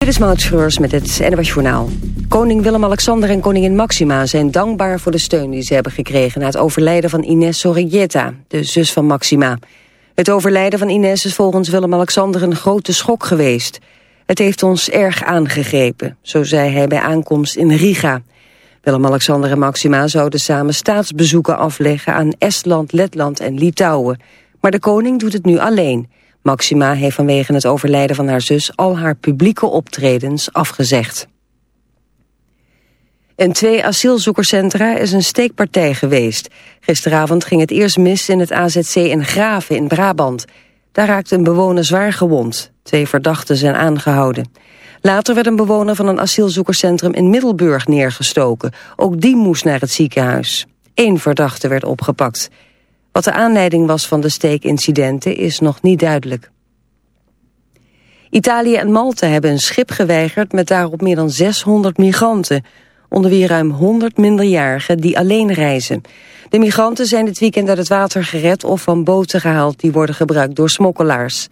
Dit is Maud met het NWS Journaal. Koning Willem-Alexander en koningin Maxima zijn dankbaar voor de steun die ze hebben gekregen... na het overlijden van Ines Sorrieta, de zus van Maxima. Het overlijden van Ines is volgens Willem-Alexander een grote schok geweest. Het heeft ons erg aangegrepen, zo zei hij bij aankomst in Riga. Willem-Alexander en Maxima zouden samen staatsbezoeken afleggen... aan Estland, Letland en Litouwen. Maar de koning doet het nu alleen... Maxima heeft vanwege het overlijden van haar zus al haar publieke optredens afgezegd. In twee asielzoekerscentra is een steekpartij geweest. Gisteravond ging het eerst mis in het AZC in Graven in Brabant. Daar raakte een bewoner zwaar gewond. Twee verdachten zijn aangehouden. Later werd een bewoner van een asielzoekerscentrum in Middelburg neergestoken. Ook die moest naar het ziekenhuis. Eén verdachte werd opgepakt. Wat de aanleiding was van de steekincidenten is nog niet duidelijk. Italië en Malta hebben een schip geweigerd met daarop meer dan 600 migranten, onder wie ruim 100 minderjarigen die alleen reizen. De migranten zijn dit weekend uit het water gered of van boten gehaald die worden gebruikt door smokkelaars.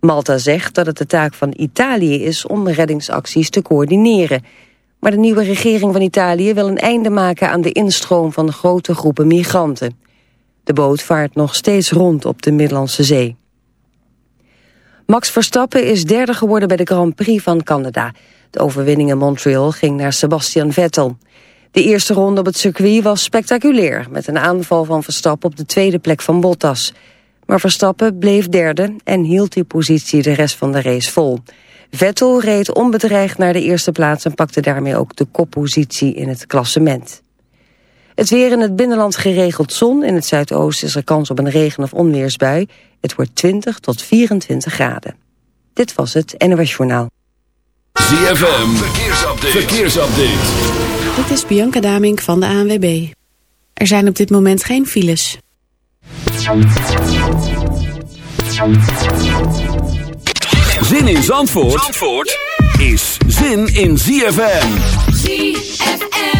Malta zegt dat het de taak van Italië is om reddingsacties te coördineren. Maar de nieuwe regering van Italië wil een einde maken aan de instroom van grote groepen migranten. De boot vaart nog steeds rond op de Middellandse Zee. Max Verstappen is derde geworden bij de Grand Prix van Canada. De overwinning in Montreal ging naar Sebastian Vettel. De eerste ronde op het circuit was spectaculair... met een aanval van Verstappen op de tweede plek van Bottas. Maar Verstappen bleef derde en hield die positie de rest van de race vol. Vettel reed onbedreigd naar de eerste plaats... en pakte daarmee ook de koppositie in het klassement. Het weer in het binnenland geregeld zon. In het zuidoosten is er kans op een regen- of onweersbui. Het wordt 20 tot 24 graden. Dit was het NOS Journaal. ZFM, verkeersupdate. verkeersupdate. Dit is Bianca Damink van de ANWB. Er zijn op dit moment geen files. Zin in Zandvoort, Zandvoort is zin in ZFM. ZFM.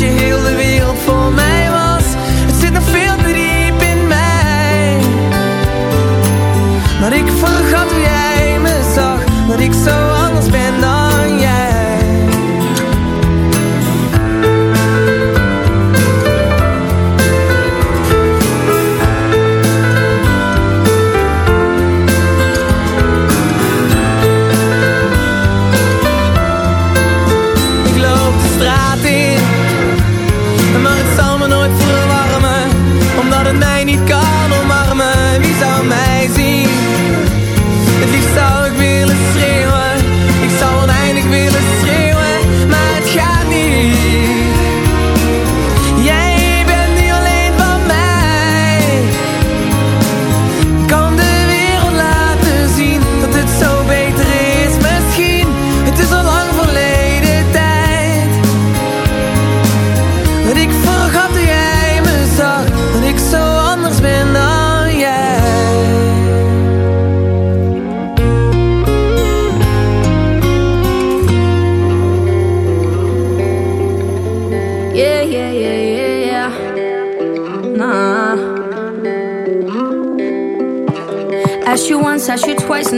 you heal the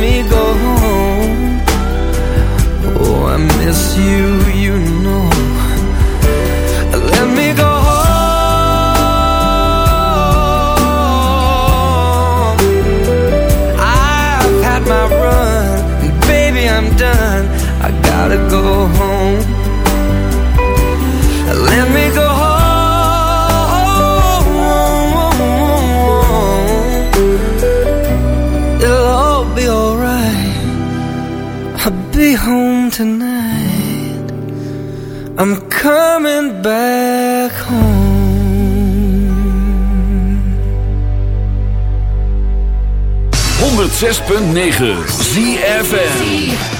me go home. Oh, I miss you, you know. Let me go home. I've had my run, baby, I'm done. I gotta go home. I'm coming back home. 106.9 ZFM.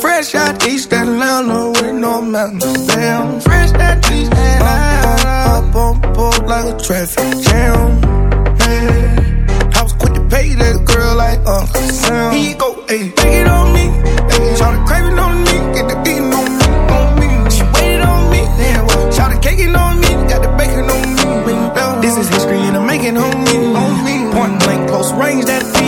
Fresh out East Atlanta with no mountains. Damn, fresh out East Atlanta. Up on board like a traffic jam. Hey. I was quick to pay that girl like Uncle Sam. He go, hey, take it on me. Hey, Charlie craving on me. Get the eating on me, on me. She waited on me. Damn, well, Charlie caking on me. Got the bacon on me. This is history and I'm making on me. On me. Point blank, close range, that thing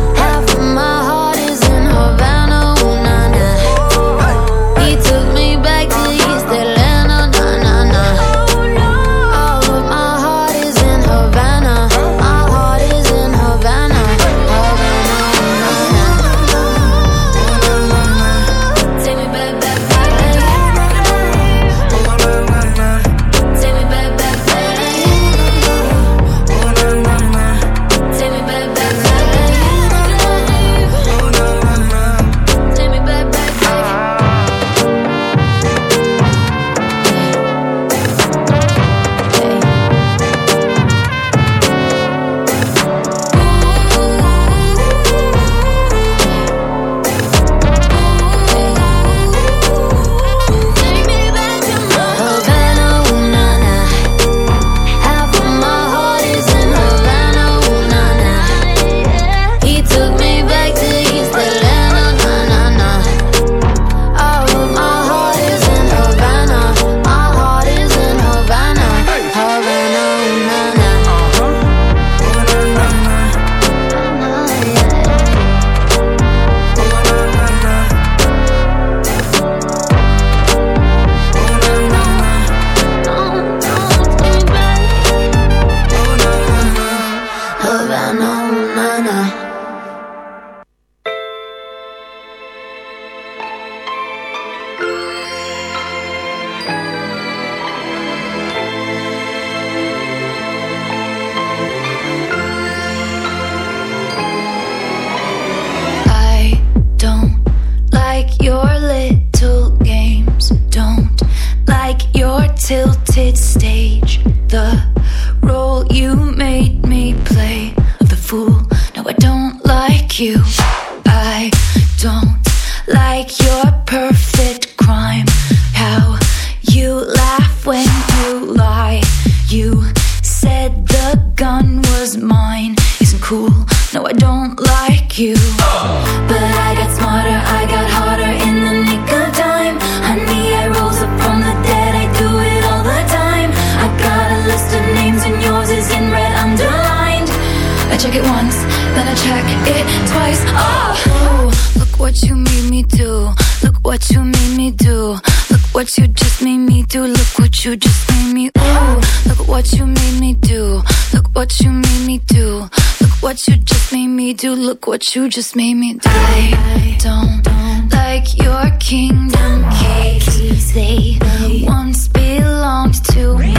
You just made me die. I don't like your kingdom keys. They once belonged to me.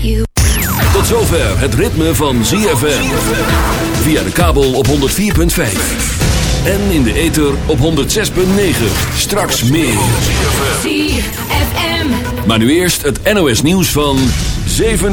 You. Tot zover het ritme van ZFM. Via de kabel op 104.5. En in de ether op 106.9. Straks meer. Maar nu eerst het NOS nieuws van 7 uur.